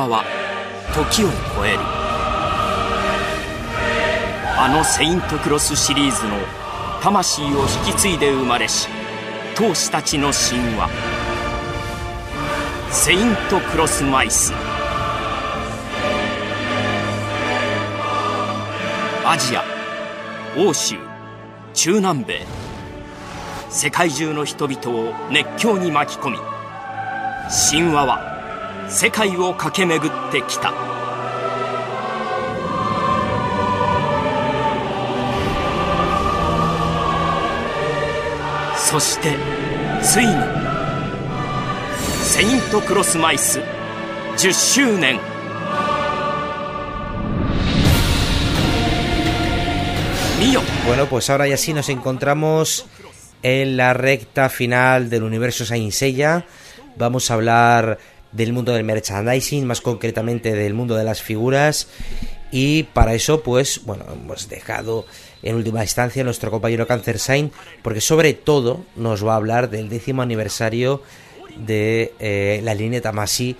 話は時を超える。あの「セイント・クロス」シリーズの魂を引き継いで生まれし闘士たちの神話。セイント・クロス・マイス。アジア欧州中南米。世界中の人々を熱狂に巻き込み神話は世界を駆け巡ってきたそしてついに「セイント・クロス・マイス」10周年 Bueno, pues ahora ya sí nos encontramos en la recta final del universo Saint Seiya. Vamos a hablar del mundo del merchandising, más concretamente del mundo de las figuras. Y para eso, pues, bueno, hemos dejado en última instancia nuestro compañero Cancer Sign, porque sobre todo nos va a hablar del décimo aniversario de eh, la línea Tamasi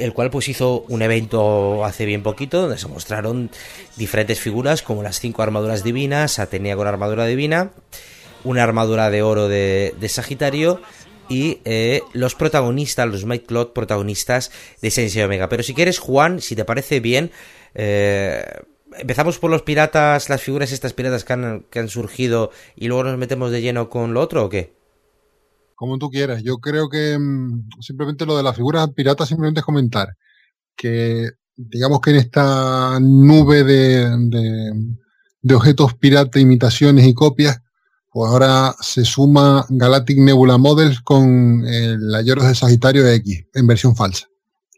el cual pues hizo un evento hace bien poquito donde se mostraron diferentes figuras como las cinco armaduras divinas, Atenea con armadura divina, una armadura de oro de, Sagitario y eh, los protagonistas, los Mike Cloud protagonistas de Sensei Omega. Pero si quieres, Juan, si te parece bien, eh, empezamos por los piratas, las figuras estas piratas que han, que han surgido y luego nos metemos de lleno con lo otro o qué? como tú quieras. Yo creo que mm, simplemente lo de las figuras piratas simplemente es comentar que digamos que en esta nube de, de, objetos pirata, imitaciones y copias, pues ahora se suma Galactic Nebula Models con el Ayeros de Sagitario X en versión falsa,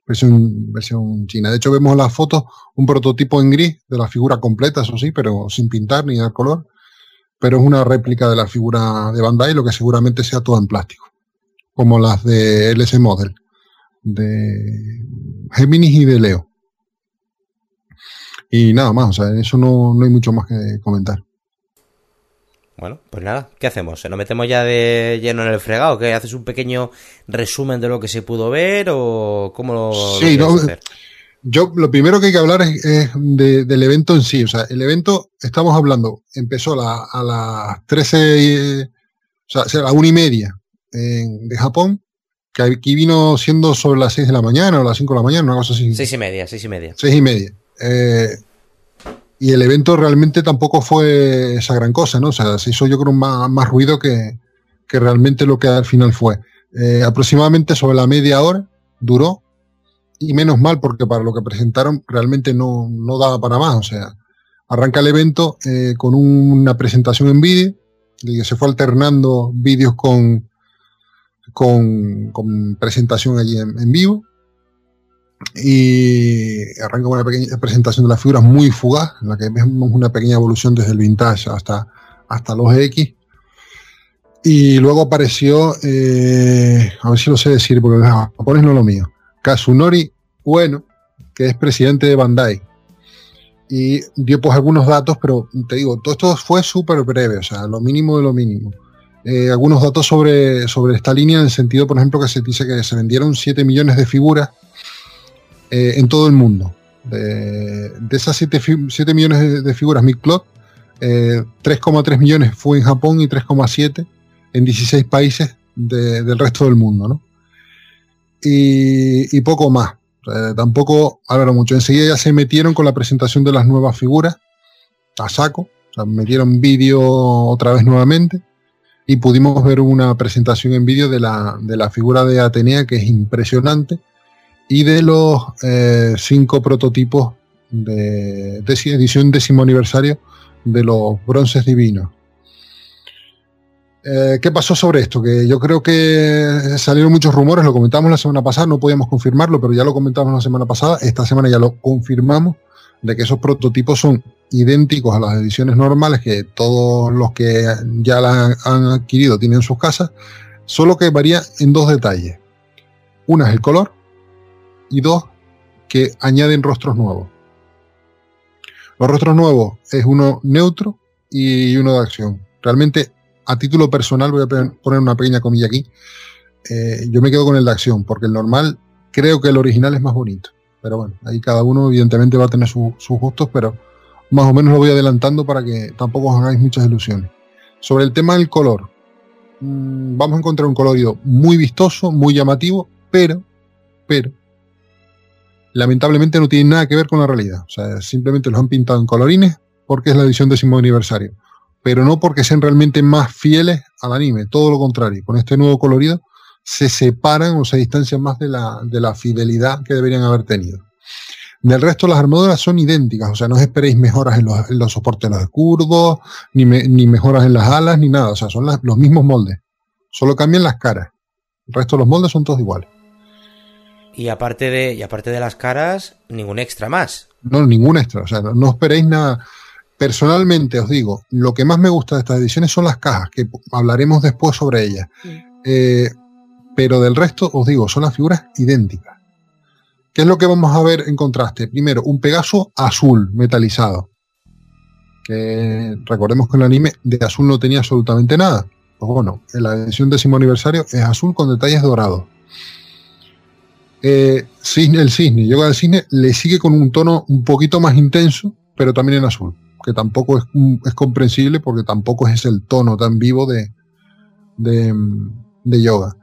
versión, versión china. De hecho, vemos en las fotos un prototipo en gris de la figura completa, eso sí, pero sin pintar ni dar color pero es una réplica de la figura de Bandai, lo que seguramente sea todo en plástico, como las de LS Model, de Géminis y de Leo. Y nada más, o sea, en eso no, hay mucho más que comentar. Bueno, pues nada, ¿qué hacemos? ¿Se nos metemos ya de lleno en el fregado? ¿Qué? ¿Haces un pequeño resumen de lo que se pudo ver o cómo lo, sí, no, hacer? Yo, lo primero que hay que hablar es, del evento en sí. O sea, el evento, estamos hablando, empezó a las 13, o sea, a la una y media de Japón, que aquí vino siendo sobre las 6 de la mañana o las 5 de la mañana, una cosa así. Seis y media, seis y media. Seis y media. Eh, y el evento realmente tampoco fue esa gran cosa, ¿no? O sea, se hizo yo creo más, más ruido que, que realmente lo que al final fue. Eh, aproximadamente sobre la media hora duró y menos mal porque para lo que presentaron realmente no, daba para más. O sea, arranca el evento eh, con una presentación en vídeo, que se fue alternando vídeos con, con, presentación allí en, vivo. Y arranca una pequeña presentación de las figuras muy fugaz, en la que vemos una pequeña evolución desde el vintage hasta, hasta los X. Y luego apareció, eh, a ver si lo sé decir, porque los japoneses no es lo mío. Kazunori Bueno, que es presidente de Bandai. Y dio pues algunos datos, pero te digo, todo esto fue súper breve, o sea, lo mínimo de lo mínimo. Eh, algunos datos sobre, sobre esta línea, en el sentido, por ejemplo, que se dice que se vendieron 7 millones de figuras eh, en todo el mundo. De, esas 7, millones de, figuras Mick 3,3 millones fue en Japón y 3,7 en 16 países del resto del mundo, ¿no? y, poco más. tampoco hablaron mucho. Enseguida ya se metieron con la presentación de las nuevas figuras a saco. Metieron vídeo otra vez nuevamente y pudimos ver una presentación en vídeo de la, de la figura de Atenea que es impresionante y de los eh, cinco prototipos de, edición décimo aniversario de los bronces divinos. Eh, ¿Qué pasó sobre esto? Que yo creo que salieron muchos rumores, lo comentamos la semana pasada, no podíamos confirmarlo, pero ya lo comentamos la semana pasada, esta semana ya lo confirmamos, de que esos prototipos son idénticos a las ediciones normales que todos los que ya la han adquirido tienen en sus casas, solo que varía en dos detalles. Una es el color y dos, que añaden rostros nuevos. Los rostros nuevos es uno neutro y uno de acción. Realmente a título personal, voy a poner una pequeña comilla aquí, eh, yo me quedo con el de acción, porque el normal creo que el original es más bonito. Pero bueno, ahí cada uno evidentemente va a tener sus gustos, pero más o menos lo voy adelantando para que tampoco os hagáis muchas ilusiones. Sobre el tema del color, mm, vamos a encontrar un colorido muy vistoso, muy llamativo, pero, pero, lamentablemente no tiene nada que ver con la realidad. O sea, simplemente los han pintado en colorines porque es la edición décimo aniversario, pero no porque sean realmente más fieles al anime, todo lo contrario. Con este nuevo colorido se separan o se distancian más de la, de la fidelidad que deberían haber tenido. Del resto, las armaduras son idénticas, o sea, no esperéis mejoras en los, soportes de los escudos, ni, ni, mejoras en las alas, ni nada, o sea, son los mismos moldes. Solo cambian las caras. El resto de los moldes son todos iguales. Y aparte de, y aparte de las caras, ningún extra más. No, ningún extra, o sea, no, esperéis nada. Personalmente os digo, lo que más me gusta de estas ediciones son las cajas, que hablaremos después sobre ellas. Eh, pero del resto, os digo, son las figuras idénticas. ¿Qué es lo que vamos a ver en contraste? Primero, un Pegaso azul metalizado. Que recordemos que en el anime de azul no tenía absolutamente nada. Pues bueno, en la edición décimo aniversario es azul con detalles dorados. Eh, el cisne, llega al cisne, le sigue con un tono un poquito más intenso, pero también en azul, que tampoco es, es comprensible porque tampoco es el tono tan vivo de, de, de yoga.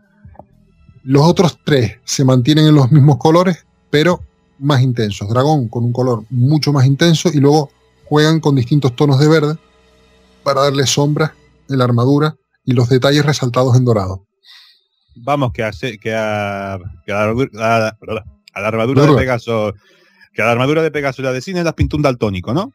Los otros tres se mantienen en los mismos colores, pero más intensos. Dragón con un color mucho más intenso y luego juegan con distintos tonos de verde para darle sombras en la armadura y los detalles resaltados en dorado. Vamos, que, hace, que, a, la, armadura de Pegaso, que a la armadura de Pegaso y la de cine las pintó un daltónico, ¿no?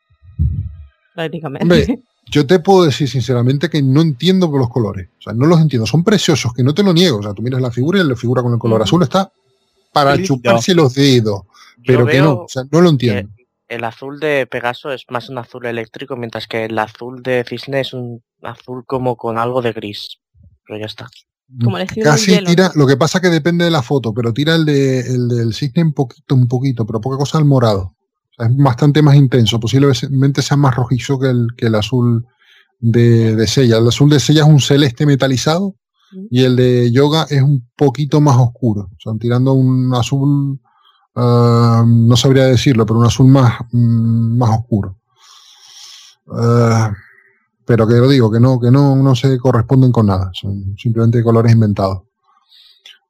Prácticamente. yo te puedo decir sinceramente que no entiendo los colores. O sea, no los entiendo. Son preciosos, que no te lo niego. O sea, tú miras la figura y la figura con el color azul está para chuparse los dedos. Pero que no, o sea, no lo entiendo. El azul de Pegaso es más un azul eléctrico, mientras que el azul de Cisne es un azul como con algo de gris. Pero ya está. Como Casi tira, lo que pasa que depende de la foto, pero tira el, de, el del cisne un poquito, un poquito, pero poca cosa al morado. es bastante más intenso, posiblemente sea más rojizo que el, que el azul de, de Sella. El azul de Sella es un celeste metalizado y el de yoga es un poquito más oscuro, o sea, tirando un azul, ah, no sabría decirlo, pero un azul más, mm, más oscuro. Ah, pero que lo digo, que no, que no, no se corresponden con nada, son simplemente colores inventados.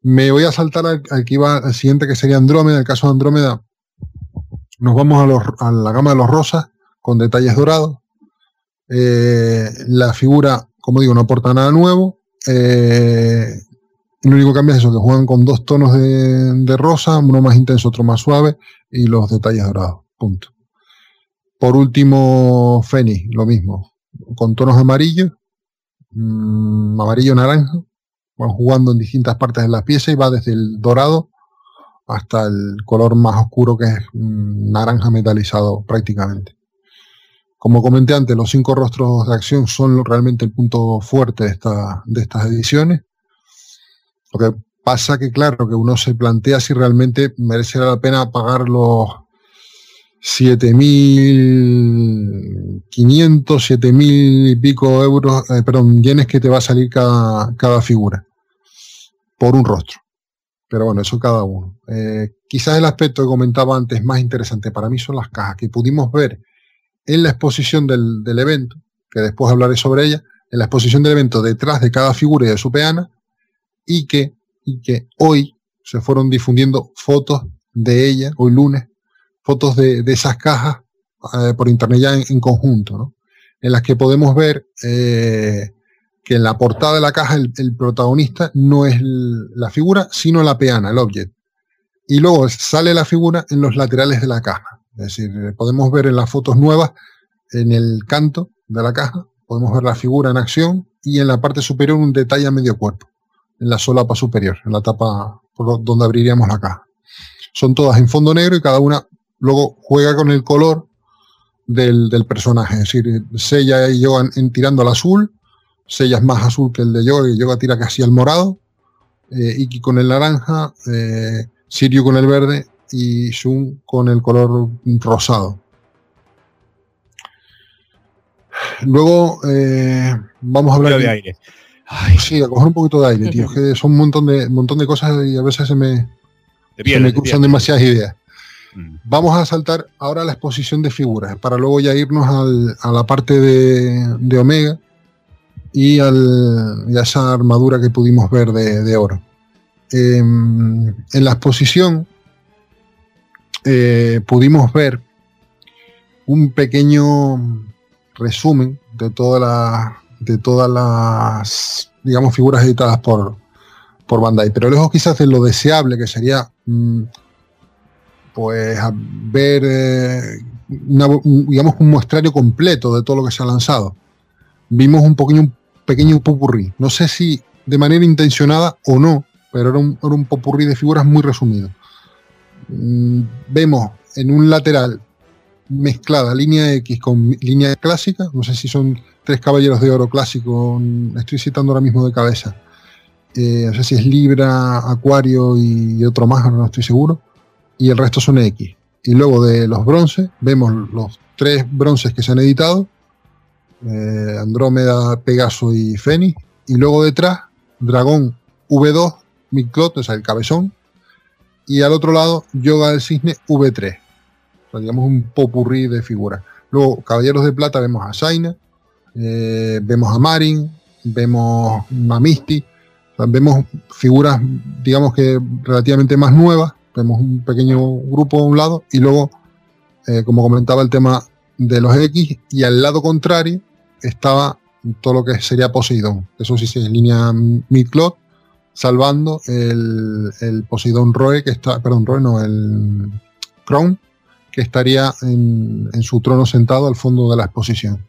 Me voy a saltar al, que iba al siguiente, que sería Andrómeda. El caso de Andrómeda, nos vamos a, los, a la gama de los rosas, con detalles dorados. Eh, la figura, como digo, no aporta nada nuevo. Eh, lo único que cambia es eso, que juegan con dos tonos de, rosa, uno más intenso, otro más suave, y los detalles dorados. Punto. Por último, Fénix, lo mismo, con tonos amarillos, mmm, amarillo naranja, van jugando en distintas partes de la pieza y va desde el dorado hasta el color más oscuro que es mm, naranja metalizado prácticamente. Como comenté antes, los cinco rostros de acción son realmente el punto fuerte de, esta, de estas ediciones. Lo que pasa que, claro, que uno se plantea si realmente merece la pena pagar los 7.500, 7.000 y pico euros, eh, perdón, yenes que te va a salir cada, cada figura por un rostro. Pero bueno, eso cada uno. Eh, quizás el aspecto que comentaba antes más interesante para mí son las cajas que pudimos ver en la exposición del, evento, que después hablaré sobre ella, en la exposición del evento detrás de cada figura y de su peana, y que, y que hoy se fueron difundiendo fotos de ella, hoy lunes, fotos de, esas cajas eh, por internet ya en, conjunto, ¿no? en las que podemos ver eh, que en la portada de la caja el, protagonista no es la figura, sino la peana, el object. Y luego sale la figura en los laterales de la caja. Es decir, podemos ver en las fotos nuevas, en el canto de la caja, podemos ver la figura en acción y en la parte superior un detalle a medio cuerpo, en la solapa superior, en la tapa donde abriríamos la caja. Son todas en fondo negro y cada una luego juega con el color del, personaje. Es decir, Sella y Yoga en, tirando al azul, Sella es más azul que el de Yoga, y Yoga tira casi al morado, eh, Iki con el naranja, eh, Sirio con el verde y Shun con el color rosado. Luego eh, vamos a hablar de aire. sí, a coger un poquito de aire, tío. que son un montón de, montón de cosas y a veces se me, se me cruzan demasiadas ideas. Vamos a saltar ahora a la exposición de figuras, para luego ya irnos a la parte de, Omega y, al, a esa armadura que pudimos ver de, oro. Em, en la exposición eh, pudimos ver un pequeño resumen de, de todas las, digamos, figuras editadas por, por Bandai. Pero lejos quizás de lo deseable que sería, mm, pues, ver, eh, digamos, un muestrario completo de todo lo que se ha lanzado. Vimos un pequeño, un pequeño popurrí. No sé si de manera intencionada o no, pero era un, era popurrí de figuras muy resumido. Mm, vemos en un lateral mezclada línea X con línea clásica. No sé si son tres caballeros de oro clásico. Estoy citando ahora mismo de cabeza. Eh, no sé si es Libra, Acuario y otro más, no estoy seguro. Y el resto son X. Y luego de los bronces, vemos los tres bronces que se han editado: eh, Andrómeda, Pegaso y Fénix. Y luego detrás, Dragón V2, Miclot, o sea, el cabezón. Y al otro lado, Yoga del Cisne V3 digamos un popurrí de figuras. Luego, Caballeros de Plata, vemos a Zaina, eh, vemos a Marin, vemos a Misty, vemos figuras, digamos que relativamente más nuevas, vemos un pequeño grupo a un lado y luego, eh, como comentaba, el tema de los X y al lado contrario estaba todo lo que sería Poseidón. Eso sí, es línea Midcloth, salvando el, el Poseidón Roe, que está, perdón, Roe no, el Crown, que estaría en, su trono sentado al fondo de la exposición.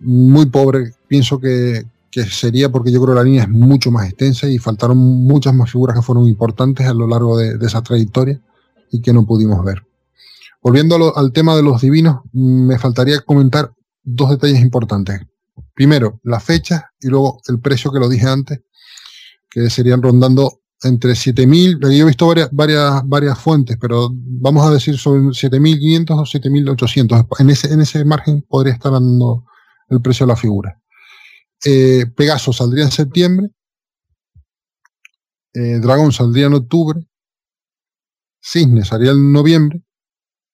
Muy pobre, pienso que, sería porque yo creo que la línea es mucho más extensa y faltaron muchas más figuras que fueron importantes a lo largo de, esa trayectoria y que no pudimos ver. Volviendo al tema de los divinos, me faltaría comentar dos detalles importantes. Primero, la fecha y luego el precio que lo dije antes, que serían rondando entre 7000, yo he visto varias, varias, varias fuentes, pero vamos a decir sobre 7500 o 7800. En ese, en ese margen podría estar dando el precio de la figura. Eh, Pegaso saldría en septiembre. Eh, Dragón saldría en octubre. Cisne saldría en noviembre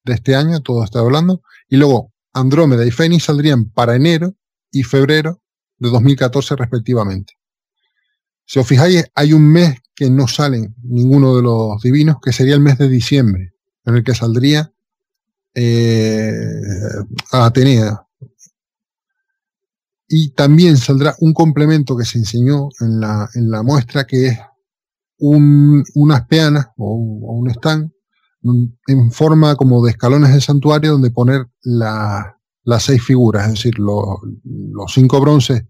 de este año, todo está hablando. Y luego Andrómeda y Fénix saldrían para enero y febrero de 2014 respectivamente. Si os fijáis, hay un mes que no salen ninguno de los divinos, que sería el mes de diciembre, en el que saldría eh, a Atenea. Y también saldrá un complemento que se enseñó en la, muestra, que es unas peanas o un, stand en forma como de escalones del santuario donde poner las seis figuras, es decir, los, cinco bronces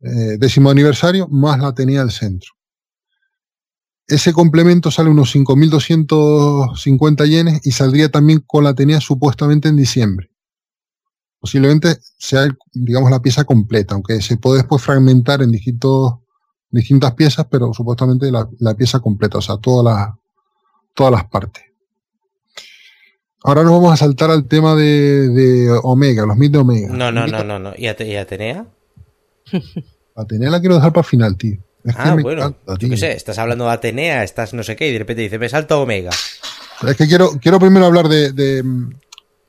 eh, décimo aniversario más la Atenea del centro. Ese complemento sale unos 5.250 yenes y saldría también con la tenía supuestamente en diciembre. Posiblemente sea, digamos, la pieza completa, aunque se puede después fragmentar en distintos, distintas piezas, pero supuestamente la, pieza completa, o sea, todas las partes. Ahora nos vamos a saltar al tema de, Omega, los mitos de Omega. No, no, no, no, no. ¿Y, Atenea? Atenea la quiero dejar para el final, tío ah, bueno, yo qué sé, estás hablando de Atenea, estás no sé qué, y de repente dice, me salto Omega. Es que quiero, quiero primero hablar de,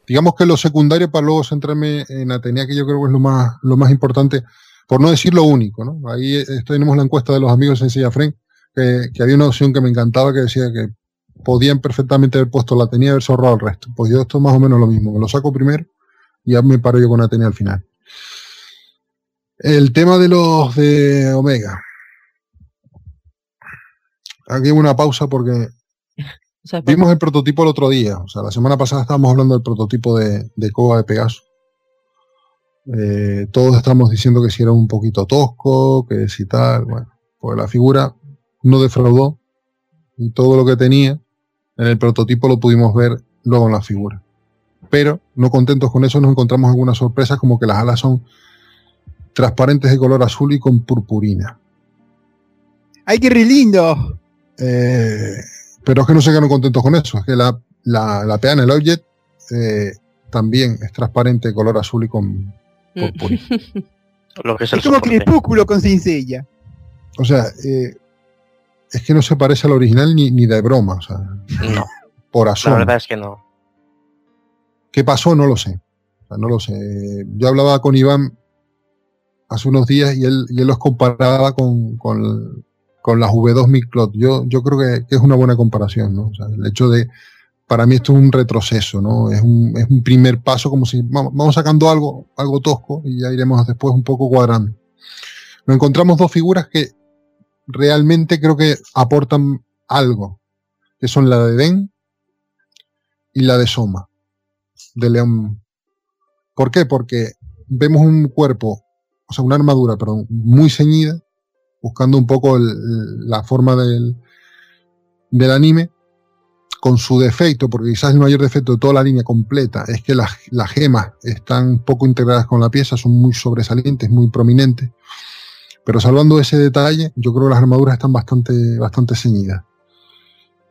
digamos que lo secundario para luego centrarme en Atenea, que yo creo que es lo más, lo más importante, por no decir lo único, ¿no? Ahí eh, tenemos la encuesta de los amigos en Silla Fren, que, había una opción que me encantaba que decía que podían perfectamente haber puesto la Atenea y haberse ahorrado el resto. Pues yo esto es más o menos lo mismo, me lo saco primero y ya me paro yo con Atenea al final. El tema de los de Omega aquí una pausa porque vimos el prototipo el otro día. O sea, la semana pasada estábamos hablando del prototipo de, de Coba de Pegaso. Eh, todos estamos diciendo que si era un poquito tosco, que si tal. Bueno, pues la figura no defraudó y todo lo que tenía en el prototipo lo pudimos ver luego en la figura. Pero no contentos con eso nos encontramos algunas sorpresas como que las alas son transparentes de color azul y con purpurina. ¡Ay, qué re lindo! Eh, pero es que no se quedaron contentos con eso. Es que la, la, peana, el Object, eh, también es transparente, color azul y con Lo que es, como crepúsculo con cincella. O sea, eh, es que no se parece al original ni, ni de broma. O sea, No, por la asomo. verdad es que no. ¿Qué pasó? No lo sé. O sea, no lo sé. Yo hablaba con Iván hace unos días y él, y él los comparaba con, con, con las V2 Miclot. Yo, yo creo que, es una buena comparación, ¿no? El hecho de, para mí esto es un retroceso, ¿no? Es un, es un primer paso como si vamos, sacando algo, algo tosco y ya iremos después un poco cuadrando. Nos encontramos dos figuras que realmente creo que aportan algo, que son la de Den y la de Soma, de León. ¿Por qué? Porque vemos un cuerpo, o sea, una armadura, perdón, muy ceñida, buscando un poco la forma del, del anime, con su defecto, porque quizás el mayor defecto de toda la línea completa es que las, las gemas están poco integradas con la pieza, son muy sobresalientes, muy prominentes. Pero salvando ese detalle, yo creo que las armaduras están bastante, bastante ceñidas.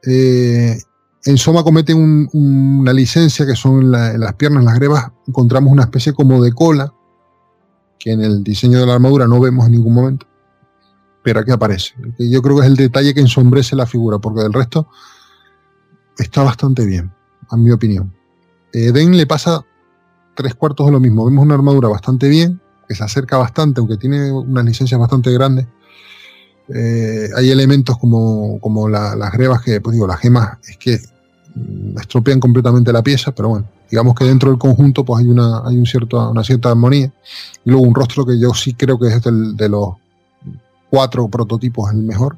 Eh, en Soma comete un- una licencia que son la- las piernas, las grebas, encontramos una especie como de cola, que en el diseño de la armadura no vemos en ningún momento, pero aquí aparece. Que yo creo que es el detalle que ensombrece la figura, porque del resto está bastante bien, a mi opinión. Eh, Den le pasa tres cuartos de lo mismo. Vemos una armadura bastante bien, que se acerca bastante, aunque tiene unas licencias bastante grandes. Eh, hay elementos como, como la- las grebas que, pues digo, las gemas es que mm, estropean completamente la pieza, pero bueno, digamos que dentro del conjunto pues hay una, hay un cierto, una cierta armonía. Y luego un rostro que yo sí creo que es del- de los cuatro prototipos el mejor.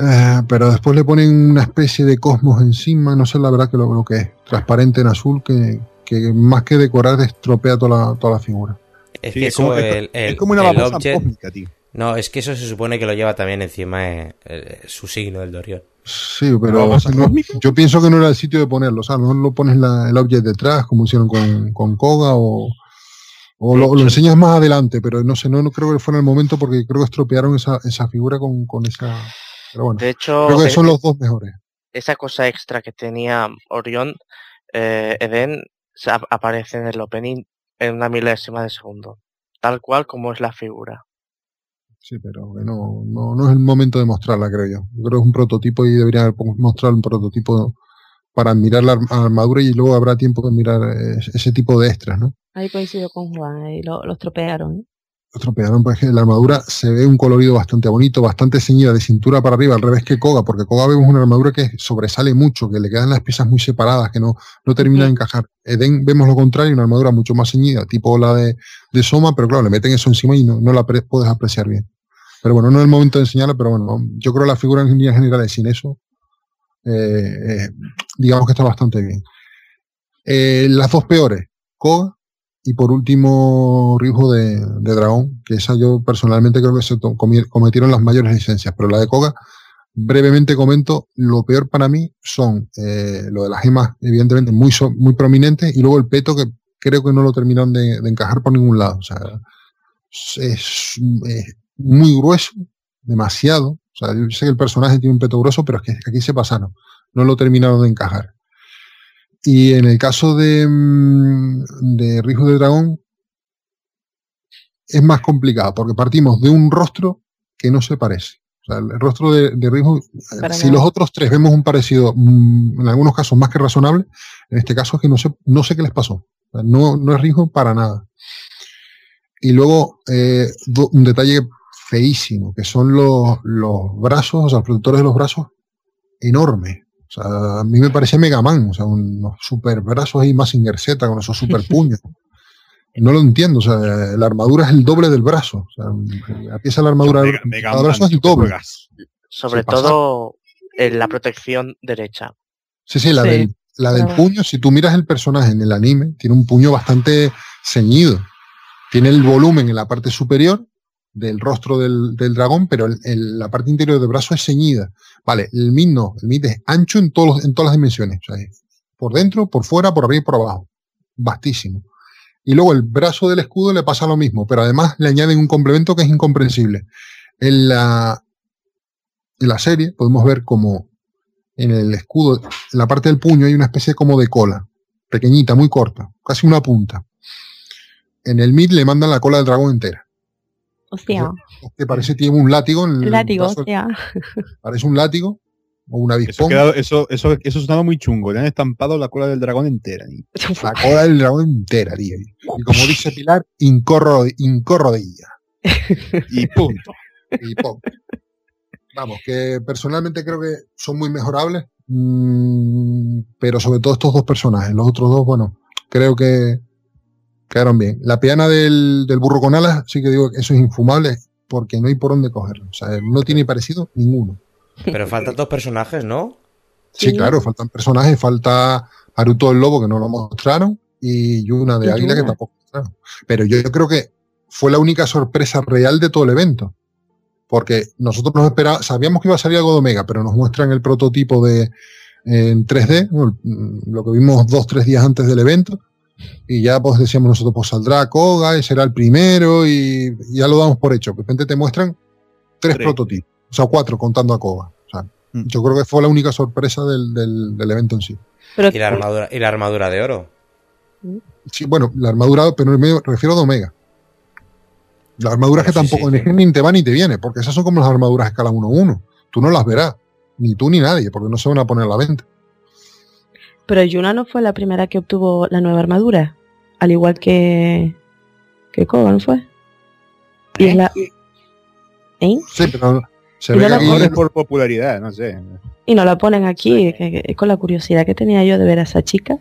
Eh, pero después le ponen una especie de cosmos encima, no sé la verdad que lo, lo que es, transparente en azul, que, que más que decorar estropea toda la, toda la figura. Es Sí, que es, como, eso, el, el- es como una el object- cósmica, tío. No, es que eso se supone que lo lleva también encima eh, eh, su signo, el Dorión. Sí, pero ¿Vamos a no- yo pienso que no era el sitio de ponerlo, o sea, mejor lo pones la- el object detrás, como hicieron con, con Koga, o, o lo, lo enseñas más adelante, pero no sé, no, no creo que fuera el momento porque creo que estropearon esa, esa figura con, con esa... Pero bueno, De hecho, creo que e- son los dos mejores. esa cosa extra que tenía Orión, eh, Eden, aparece en el opening en una milésima de segundo. Tal cual como es la figura. Sí, pero que no, no, no es el momento de mostrarla, creo yo. Yo creo que es un prototipo y deberían mostrado un prototipo para mirar la arm- armadura y luego habrá tiempo de mirar eh, ese tipo de extras, ¿no? Ahí coincido con Juan, ahí lo, lo estropearon. Lo estropearon, pues que la armadura se ve un colorido bastante bonito, bastante ceñida de cintura para arriba, al revés que Koga, porque Koga vemos una armadura que sobresale mucho, que le quedan las piezas muy separadas, que no, no termina de encajar. Eden vemos lo contrario, una armadura mucho más ceñida, tipo la de, de Soma, pero claro, le meten eso encima y no, no la puedes apreciar bien. Pero bueno, no es el momento de enseñarla, pero bueno, yo creo que la figura en líneas generales sin eso, eh, eh, digamos que está bastante bien. Eh, las dos peores, Koga y por último Ryujo de, Dragón, que esa yo personalmente creo que se cometieron las mayores licencias, pero la de Koga, brevemente comento, lo peor para mí son lo de las gemas, evidentemente muy, muy prominentes, y luego el peto que creo que no lo terminaron de, encajar por ningún lado. O sea, es muy grueso, demasiado. O sea, yo sé que el personaje tiene un peto grueso, pero es que aquí se pasaron. No lo terminaron de encajar. Y en el caso de, mm, de Rijo de Dragón, es más complicado, porque partimos de un rostro que no se parece. O sea, el rostro de, de Rijo, si los otros tres vemos un parecido, mm, en algunos casos más que razonable, en este caso es que no sé, no sé qué les pasó. O sea, no, no es Rijo para nada. Y luego, eh, do- un detalle feísimo, que son los, los brazos, o sea, los protectores de los brazos, enormes. O sea, a mí me parece Mega Man, o sea, unos super brazos ahí más Z con esos super puños. No lo entiendo, o sea, la armadura es el doble del brazo. O sea, la pieza de la armadura Mega- de Mega cada brazo Man, es el doble. Sobre todo en la protección derecha. Sí, sí, la, Sí, del, la del claro. puño, si tú miras el personaje en el anime, tiene un puño bastante ceñido. Tiene el volumen en la parte superior del rostro del, del dragón, pero el- el- la parte interior del brazo es ceñida. Vale, el mid no, el mid es ancho en, todos en todas las dimensiones. Por dentro, por fuera, por arriba y por abajo. Vastísimo. Y luego el brazo del escudo le pasa lo mismo, pero además le añaden un complemento que es incomprensible. En la, en la serie podemos ver como en el escudo, en la parte del puño hay una especie como de cola, pequeñita, muy corta, casi una punta. En el mid le mandan la cola del dragón entera. O sea, que parece que tiene un látigo en el látigo, o brazo. sea. Parece un látigo o un Eso, avispón. quedado- eso, eso, eso sonaba muy chungo. Le han estampado la cola del dragón entera. y- La cola del dragón entera, tío. Y como dice Pilar, incorro, incorrodilla. Y punto. Y pum. Vamos, que personalmente creo que son muy mejorables. mm, pero sobre todo estos dos personajes. Los otros dos, bueno, creo que quedaron bien. La peana del, del burro con alas, sí que digo que eso es infumable porque no hay por dónde cogerlo. O sea, no tiene parecido ninguno. Pero faltan dos personajes, ¿no? Sí, Sí. claro, faltan personajes, falta Haruto el Lobo que no lo mostraron y Yuna de Águila que tampoco mostraron. Pero yo creo que fue la única sorpresa real de todo el evento. Porque nosotros nos esperábamos, sabíamos que iba a salir algo de Omega, pero nos muestran el prototipo de en 3D, ¿no? Mm, lo que vimos dos, tres días antes del evento. Y ya pues decíamos nosotros, pues saldrá Koga y será el primero y, ya lo damos por hecho. De repente te muestran tres, Tres. prototipos, o sea, cuatro contando a Koga. O sea, Mm. yo creo que fue la única sorpresa del, del- del evento en sí. Pero Y la armadura, y la armadura de oro. Sí, bueno, la armadura, pero me refiero a Omega. Las armaduras Bueno, que sí, tampoco sí, en sí. el ni te va ni te viene, porque esas son como las armaduras escala 1-1. Tú no las verás, ni tú ni nadie, porque no se van a poner a la venta. Pero Yuna no fue la primera que obtuvo la nueva armadura. Al igual que. que Koga, ¿no fue? Y es la. ¿Eh? Sí, pero se Y ve la es por popularidad, no sé. Y no la ponen aquí, que- que- con la curiosidad que tenía yo de ver a esa chica.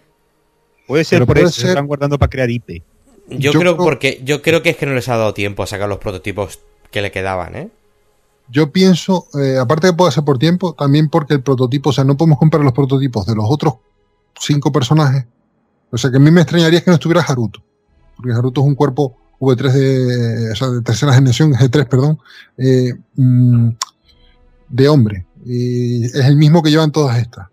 Puede ser Pero por puede eso, se están guardando para crear IP. Yo, Yo creo porque yo creo que es que no les ha dado tiempo a sacar los prototipos que le quedaban, ¿eh? yo pienso, eh, aparte que puede ser por tiempo, también porque el prototipo, o sea, no podemos comprar los prototipos de los otros cinco personajes. O sea, que a mí me extrañaría que no estuviera Haruto. Porque Haruto es un cuerpo V3 de, o sea, de tercera generación, G3, perdón, eh, mm, de hombre. Y es el mismo que llevan todas estas.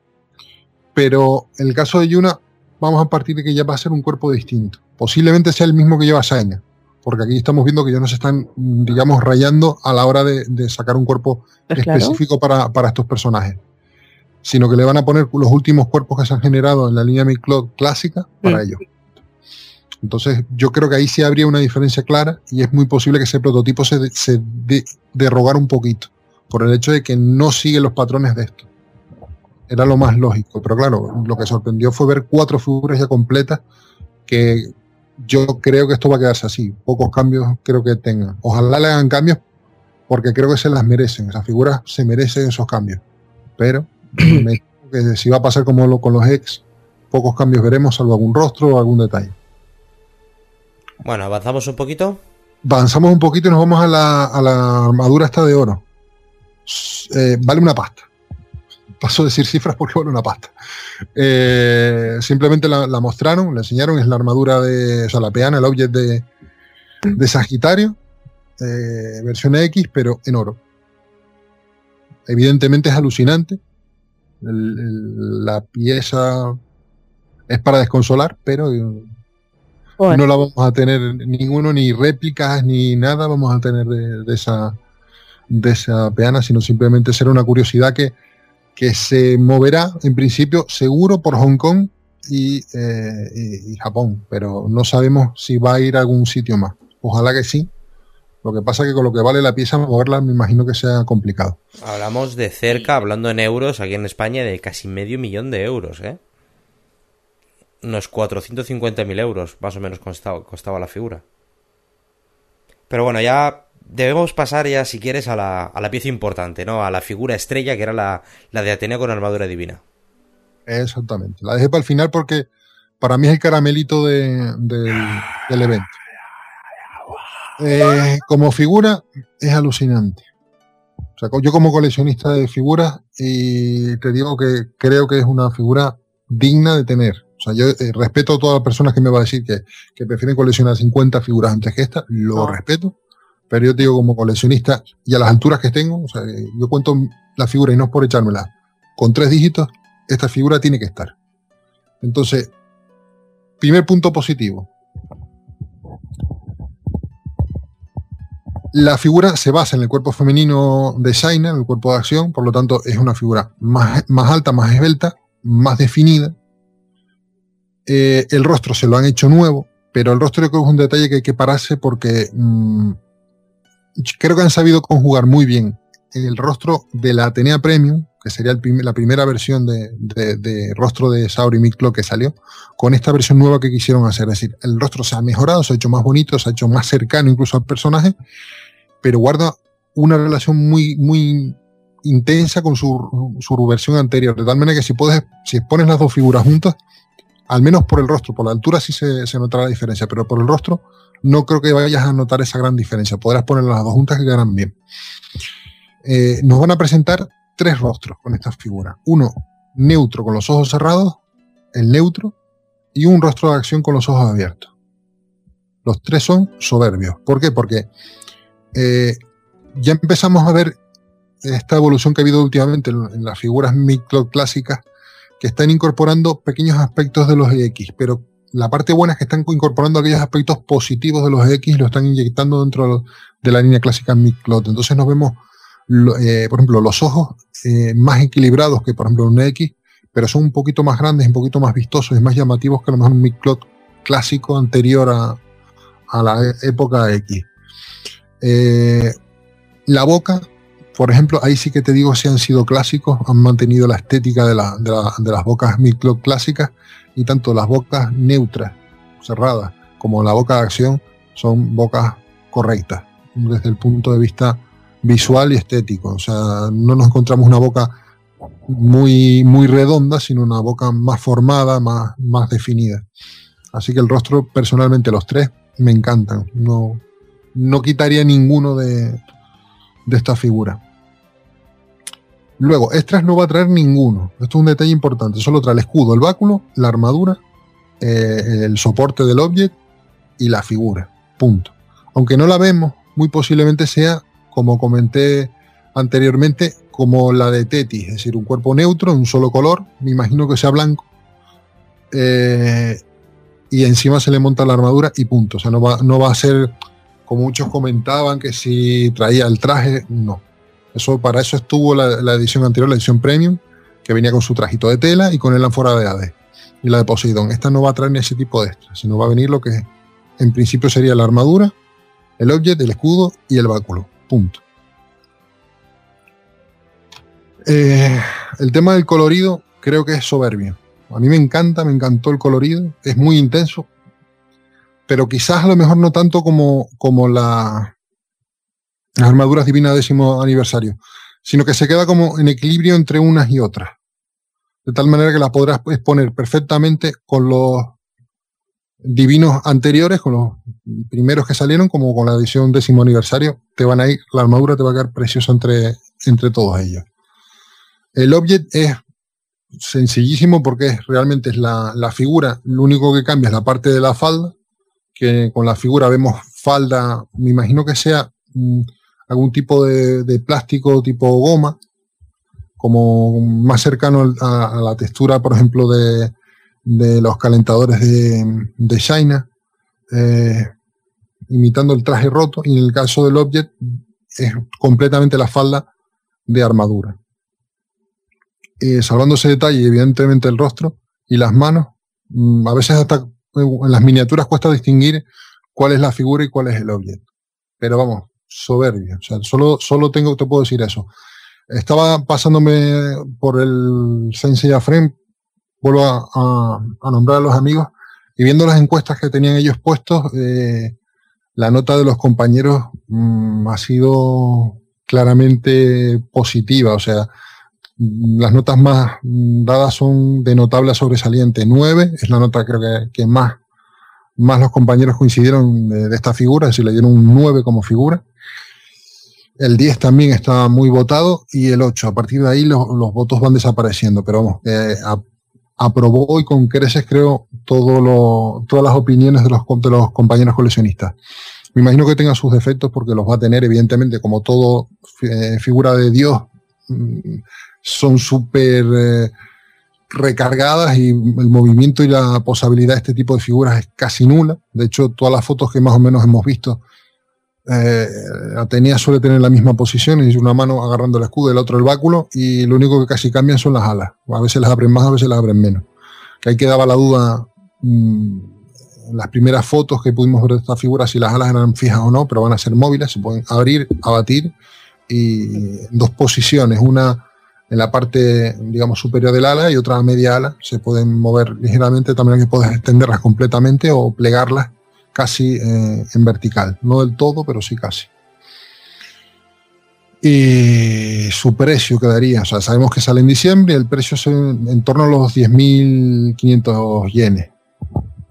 Pero en el caso de Yuna, vamos a partir de que ya va a ser un cuerpo distinto. Posiblemente sea el mismo que lleva Saina. Porque aquí estamos viendo que ya no se están, digamos, rayando a la hora de, de sacar un cuerpo Pues claro. específico para, para estos personajes. Sino que le van a poner los últimos cuerpos que se han generado en la línea Miclot clásica para Mm. ellos. Entonces, yo creo que ahí sí habría una diferencia clara y es muy posible que ese prototipo se, de- se de- derrogara un poquito por el hecho de que no sigue los patrones de esto. Era lo más lógico. Pero claro, lo que sorprendió fue ver cuatro figuras ya completas que yo creo que esto va a quedarse así. Pocos cambios creo que tengan. Ojalá le hagan cambios porque creo que se las merecen. Esas figuras se merecen esos cambios. Pero me temo que si va a pasar como lo, con los ex, pocos cambios veremos, salvo algún rostro o algún detalle. Bueno, avanzamos un poquito. Avanzamos un poquito y nos vamos a la, a la armadura esta de oro. Eh, vale una pasta. Paso a decir cifras porque vale una pasta. Eh, simplemente la, la mostraron, la enseñaron, es la armadura de, o sea, la peana, el object de, de Sagitario, eh, versión X, pero en oro. Evidentemente es alucinante. El- el- la pieza es para desconsolar, pero Bueno, no la vamos a tener ninguno, ni réplicas, ni nada vamos a tener de, de esa de esa peana, sino simplemente será una curiosidad que, que se moverá en principio seguro por Hong Kong y, eh, y- y Japón, pero no sabemos si va a ir a algún sitio más. Ojalá que sí. Lo que pasa es que con lo que vale la pieza, moverla me imagino que sea complicado. Hablamos de cerca, hablando en euros, aquí en España, de casi medio millón de euros, ¿eh? Unos 450.000 euros, más o menos, costaba, costaba la figura. Pero bueno, ya debemos pasar ya, si quieres, a la, a la pieza importante, ¿no? A la figura estrella, que era la, la de Atenea con armadura divina. Exactamente. La dejé para el final porque para mí es el caramelito de- del, del evento. Eh, como figura es alucinante. O sea, co- yo como coleccionista de figuras y te digo que creo que es una figura digna de tener. O sea, yo eh, respeto a todas las personas que me va a decir que, que prefieren coleccionar 50 figuras antes que esta, lo No. respeto, pero yo te digo como coleccionista y a las alturas que tengo, o sea, yo cuento la figura y no es por echármela, con tres dígitos, esta figura tiene que estar. Entonces, primer punto positivo. La figura se basa en el cuerpo femenino de Shaina, en el cuerpo de acción, por lo tanto es una figura más, alta, más esbelta, más definida. Eh, el rostro se lo han hecho nuevo, pero el rostro creo que es un detalle que hay que pararse porque mm, creo que han sabido conjugar muy bien el rostro de la Atenea Premium, que sería la primera versión de, rostro de Sauri Miklo que salió, con esta versión nueva que quisieron hacer. Es decir, el rostro se ha mejorado, se ha hecho más bonito, se ha hecho más cercano incluso al personaje, pero guarda una relación muy, muy intensa con su, su versión anterior. De tal manera que si puedes, si pones las dos figuras juntas, al menos por el rostro, por la altura sí se, se notará la diferencia, pero por el rostro no creo que vayas a notar esa gran diferencia. Podrás poner las dos juntas que quedarán bien. Eh, nos van a presentar tres rostros con esta figura. Uno neutro con los ojos cerrados, el neutro, y un rostro de acción con los ojos abiertos. Los tres son soberbios. ¿Por qué? Porque eh, ya empezamos a ver esta evolución que ha habido últimamente en, las figuras micro clásicas que están incorporando pequeños aspectos de los EX, pero la parte buena es que están incorporando aquellos aspectos positivos de los EX y lo están inyectando dentro de la línea clásica Miclot. Entonces nos vemos, eh, por ejemplo, los ojos eh, más equilibrados que, por ejemplo, un X, pero son un poquito más grandes, un poquito más vistosos y más llamativos que a lo mejor un Miclot clásico anterior a, la época X. Eh, la boca por ejemplo, ahí sí que te digo si han sido clásicos, han mantenido la estética de, las bocas micro clásicas y tanto las bocas neutras, cerradas, como la boca de acción son bocas correctas desde el punto de vista visual y estético. O sea, no nos encontramos una boca muy, muy redonda, sino una boca más formada, más, más definida. Así que el rostro, personalmente, los tres me encantan. No, no quitaría ninguno de, esta figura. Luego, extras no va a traer ninguno. Esto es un detalle importante. Solo trae el escudo, el báculo, la armadura, eh, el soporte del objeto y la figura. Punto. Aunque no la vemos, muy posiblemente sea, como comenté anteriormente, como la de Tetis, es decir, un cuerpo neutro, un solo color. Me imagino que sea blanco. Eh, y encima se le monta la armadura y punto. O sea, no va, no va a ser como muchos comentaban que si traía el traje, no. Eso, para eso estuvo la, edición anterior, la edición premium, que venía con su trajito de tela y con el ánfora de Hades y la de Poseidón. Esta no va a traer ni ese tipo de extras, sino va a venir lo que en principio sería la armadura, el objeto, el escudo y el báculo. Punto. Eh, el tema del colorido creo que es soberbio. A mí me encanta, me encantó el colorido, es muy intenso, pero quizás a lo mejor no tanto como, como la, las armaduras divinas décimo aniversario, sino que se queda como en equilibrio entre unas y otras. De tal manera que la podrás exponer perfectamente con los divinos anteriores, con los primeros que salieron, como con la edición décimo aniversario, te van a ir, la armadura te va a quedar preciosa entre, entre todos ellos. El object es sencillísimo porque realmente es la, la, figura, lo único que cambia es la parte de la falda, que con la figura vemos falda, me imagino que sea mm, algún tipo de, plástico tipo goma, como más cercano a, la textura, por ejemplo, de, los calentadores de, de China, eh, imitando el traje roto, y en el caso del Object es completamente la falda de armadura. Eh, salvando detalle, evidentemente el rostro y las manos, mm, a veces hasta en las miniaturas cuesta distinguir cuál es la figura y cuál es el objeto. Pero vamos, soberbia. O sea, solo, solo tengo, te puedo decir eso. Estaba pasándome por el Sensei Frame, vuelvo a, nombrar a los amigos, y viendo las encuestas que tenían ellos puestos, eh, la nota de los compañeros mm, ha sido claramente positiva. O sea, las notas más dadas son de notable sobresaliente. 9 es la nota creo que, más, más los compañeros coincidieron de, esta figura, es decir, le dieron un 9 como figura. El 10 también está muy votado y el 8. A partir de ahí los, votos van desapareciendo, pero vamos, eh, aprobó y con creces creo todo lo, todas las opiniones de los, de los compañeros coleccionistas. Me imagino que tenga sus defectos porque los va a tener, evidentemente, como todo eh, figura de Dios, mm, son súper eh, recargadas y el movimiento y la posibilidad de este tipo de figuras es casi nula. De hecho, todas las fotos que más o menos hemos visto, eh, Atenea suele tener la misma posición, y una mano agarrando el escudo y el otro el báculo, y lo único que casi cambian son las alas. A veces las abren más, a veces las abren menos. Que ahí quedaba la duda mm, las primeras fotos que pudimos ver de esta figura, si las alas eran fijas o no, pero van a ser móviles, se pueden abrir, abatir y dos posiciones, una en la parte, digamos, superior del ala y otra a media ala, se pueden mover ligeramente, también que puedes extenderlas completamente o plegarlas casi eh, en vertical, no del todo, pero sí casi. Y su precio quedaría, o sea, sabemos que sale en diciembre el precio es en, torno a los 10.500 yenes.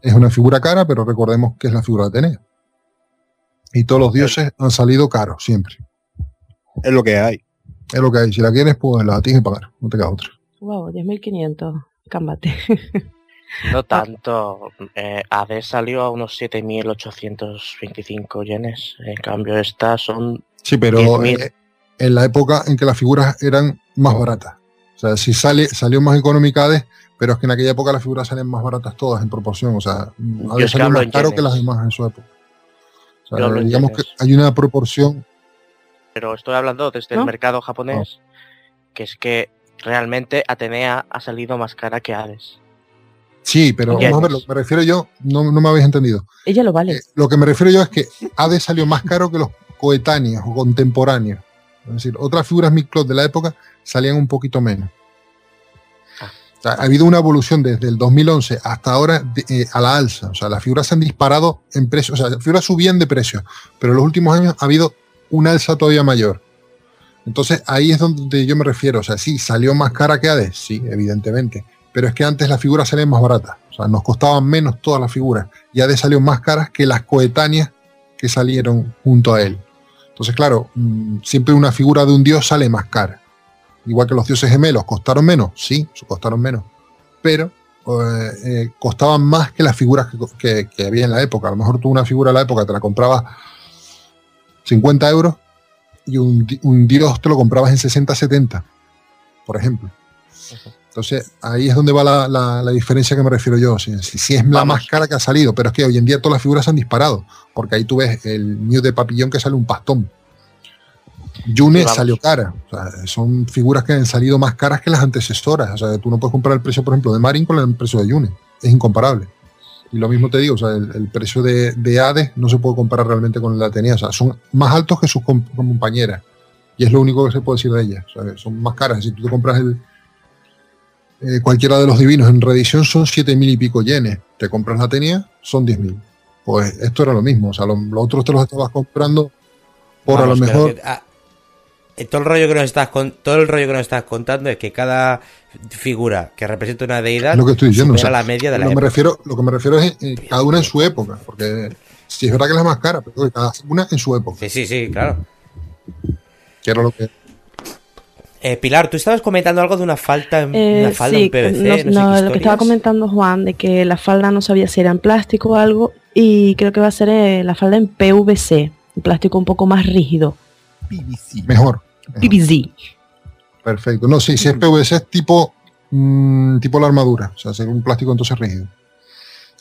Es una figura cara, pero recordemos que es la figura de Atenea. Y todos los dioses han salido caros, siempre. Es lo que hay. Es lo que hay. Si la quieres, pues la tienes que pagar. No te queda otra. Wow, 10.500. Cámbate. No tanto. Eh, AD salió a unos 7.825 yenes. En cambio, estas son. Sí, pero eh, en la época en que las figuras eran más baratas. O sea, si sale, salió más económica AD, pero es que en aquella época las figuras salen más baratas todas en proporción. O sea, AD salió más caro que las demás en su época. O sea, digamos que hay una proporción pero estoy hablando desde el mercado japonés, que es que realmente Atenea ha salido más cara que Hades. Sí, pero vamos a ver, lo que me refiero yo, no, me habéis entendido. Ella lo vale. Eh, lo que me refiero yo es que Hades salió más caro que los coetáneos o contemporáneos. Es decir, otras figuras Miclot de la época salían un poquito menos. Ah. ha habido una evolución desde el 2011 hasta ahora eh, a la alza. O sea, las figuras se han disparado en precio. O sea, las figuras subían de precio, pero en los últimos años ha habido una alza todavía mayor. Entonces ahí es donde yo me refiero. O sea, sí, salió más cara que Hades, sí, evidentemente. Pero es que antes las figuras salían más baratas. O sea, nos costaban menos todas las figuras. Y Hades salió más caras que las coetáneas que salieron junto a él. Entonces, claro, mm, siempre una figura de un dios sale más cara. Igual que los dioses gemelos, ¿costaron menos? Sí, costaron menos. Pero eh, eh, costaban más que las figuras que, que, había en la época. A lo mejor tú una figura de la época te la comprabas 50 euros y un, Dios te lo comprabas en 60, 70, por ejemplo. Entonces, ahí es donde va la, diferencia que me refiero yo. Si, si, es la más cara que ha salido, pero es que hoy en día todas las figuras han disparado, porque ahí tú ves el mío de papillón que sale un pastón. Yune salió cara. son figuras que han salido más caras que las antecesoras. O sea, tú no puedes comprar el precio, por ejemplo, de Marin con el precio de Yune. Es incomparable. Y lo mismo te digo, o sea, el, precio de, de, Hades no se puede comparar realmente con el de Atenea. O sea, son más altos que sus compañeras. Y es lo único que se puede decir de ellas. O sea, son más caras. Si tú te compras el, eh, cualquiera de los divinos en reedición son siete mil y pico yenes. Te compras la Atenea, son diez mil. Pues esto era lo mismo. O sea, los, otros te los estabas comprando por a lo mejor. Todo el rollo que nos estás con, todo el rollo que nos estás contando es que cada figura que representa una deidad lo que estoy diciendo la media de la lo me refiero lo que me refiero es eh, cada una en su época porque si es verdad que es la más cara pero cada una en su época sí sí sí claro que era lo que eh, Pilar, tú estabas comentando algo de una falta en, una falda en PVC. No, lo que estaba comentando Juan, de que la falda no sabía si era en plástico o algo, y creo que va a ser la falda en PVC, un plástico un poco más rígido. Mejor. PVC. Perfecto. No, sí, si es PVC es tipo, mm, tipo la armadura. O sea, ser un plástico entonces rígido.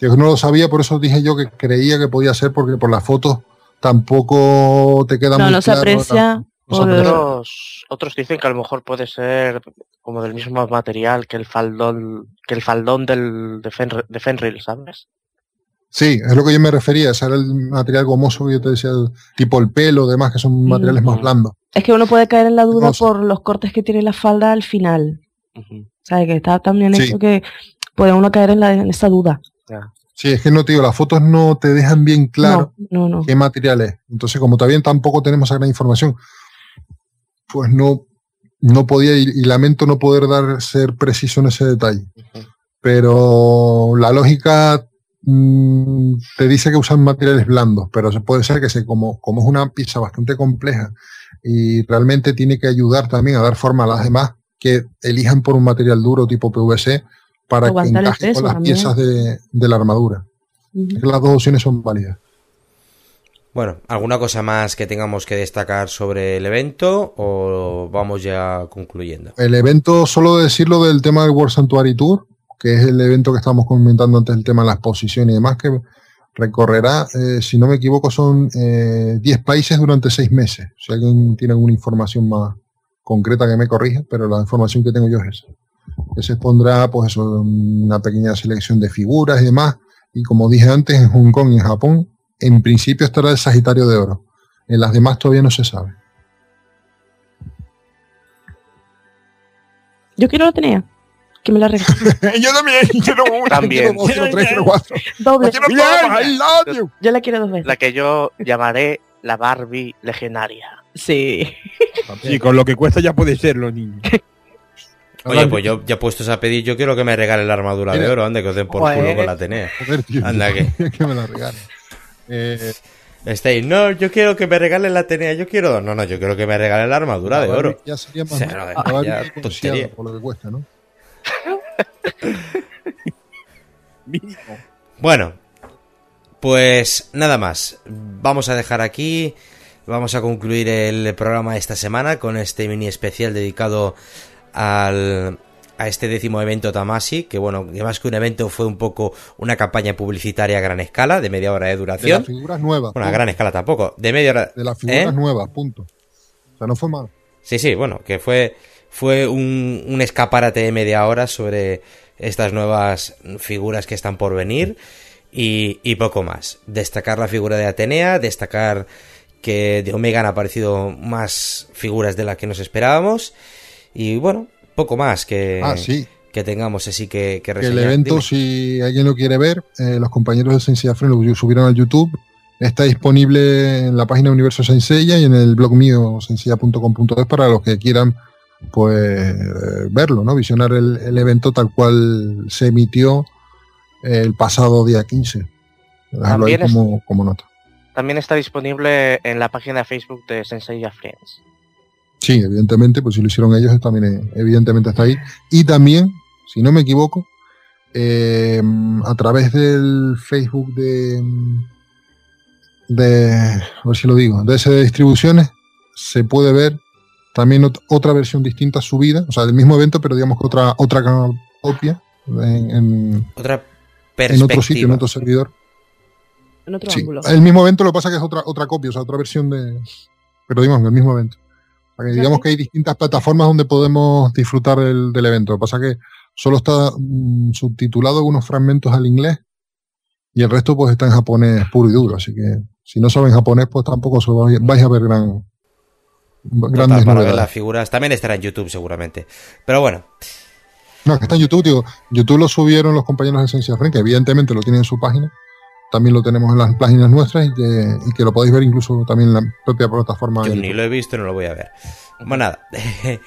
Yo no lo sabía, por eso dije yo que creía que podía ser, porque por las fotos tampoco te queda no, muy no se aprecia. Otros, otros dicen que a lo mejor puede ser como del mismo material que el faldón, que el faldón del, de, de Fenrir, ¿sabes? Sí, es lo que yo me refería, ese era el material gomoso que yo te decía, tipo el pelo, demás, que son materiales más blandos. Es que uno puede caer en la duda por los cortes que tiene la falda al final. ¿Sabes? Que está también eso que puede uno caer en, la, en esa duda. Sí, es que no, tío, las fotos no te dejan bien claro qué material es. Entonces, como todavía tampoco tenemos esa gran información, pues no, no podía, y, lamento no poder dar, ser preciso en ese detalle. Pero la lógica Mm, te dice que usan materiales blandos, pero se puede ser que se, como, como es una pieza bastante compleja y realmente tiene que ayudar también a dar forma a las demás que elijan por un material duro tipo PVC para que encaje con las piezas de, la armadura. Las dos opciones son válidas. Bueno, ¿alguna cosa más que tengamos que destacar sobre el evento o vamos ya concluyendo? El evento, solo decirlo del tema del World Sanctuary Tour, que es el evento que estábamos comentando antes, el tema de la exposición y demás, que recorrerá, eh, si no me equivoco, son 10 eh, países durante 6 meses. Si alguien tiene alguna información más concreta que me corrija, pero la información que tengo yo es esa. Que se pondrá, pues eso, una pequeña selección de figuras y demás, Y como dije antes, en Hong Kong y en Japón, en principio estará el Sagitario de Oro. En las demás todavía no se sabe. Yo quiero la tenía. Que me la regale. yo también, quiero una, También. quiero dos, quiero tres, quiero cuatro. Doble. Quiero Mira, todas, I love you. Yo la quiero dos veces. La que yo llamaré la Barbie legendaria. Sí. Sí, con lo que cuesta ya puede serlo, niño. Oye, pues yo ya puestos a pedir, yo quiero que me regalen la armadura de oro, ande que os den por Joder. culo con la tío. Anda, que- que me la regalen. Eh, Estáis, no, yo quiero que me regalen la Atenea, yo quiero. No, no, yo quiero que me regalen la armadura de la oro. Ya sería más O sea, no, ya, tontería. por lo que cuesta, ¿no? Bueno, pues nada más. Vamos a dejar aquí. Vamos a concluir el programa esta semana con este mini especial dedicado al, a este décimo evento Tamasi, que bueno, más que un evento fue un poco una campaña publicitaria a gran escala, de media hora de De las duración. figuras nuevas. Bueno, a gran escala tampoco, de media hora. De las figuras ¿Eh? nuevas, punto. O sea, no fue mal. Sí, sí, bueno, que fue, fue un, un escaparate de media hora sobre estas nuevas figuras que están por venir y, y poco más. Destacar la figura de Atenea, destacar que de Omega han aparecido más figuras de las que nos esperábamos y bueno, poco más que, Ah, sí. que tengamos así que, que el evento, Dime. si alguien lo quiere ver, eh, los compañeros de Sensei lo subieron al YouTube. Está disponible en la página Universo Senseiya y en el blog mío, senseiya.com.es, para los que quieran pues verlo, ¿no? Visionar el, el evento tal cual se emitió el pasado día 15. Dejarlo ahí es- como, nota. También está disponible en la página de Facebook de Sensei Friends. Sí, evidentemente, pues si lo hicieron ellos, también evidentemente está ahí. Y también, si no me equivoco, eh, a través del Facebook de, de, a ver si lo digo, de ese de distribuciones, se puede ver también ot- otra versión distinta subida, o sea, del mismo evento, pero digamos que otra, otra copia en, en- Otra en otro sitio, en otro servidor. En otro Sí, ángulo. el mismo evento, lo que pasa es que es otra, otra copia, o sea, otra versión de. Pero digamos, el mismo evento. O sea, que digamos que hay distintas plataformas donde podemos disfrutar el- del evento. Lo que pasa es que solo está mm, subtitulado algunos fragmentos al inglés y el resto pues está en japonés puro y duro. Así que si no saben japonés, pues tampoco se vais, vais a ver gran, Total, grandes para ver novedades. las figuras. También estará en YouTube seguramente. Pero bueno, No, que está en YouTube, digo, YouTube lo subieron los compañeros de Esencia Friend, que evidentemente lo tienen en su página. También lo tenemos en las páginas nuestras y que, y que lo podéis ver incluso también en la propia plataforma. yo ni lo he visto no lo voy a ver. Bueno, nada.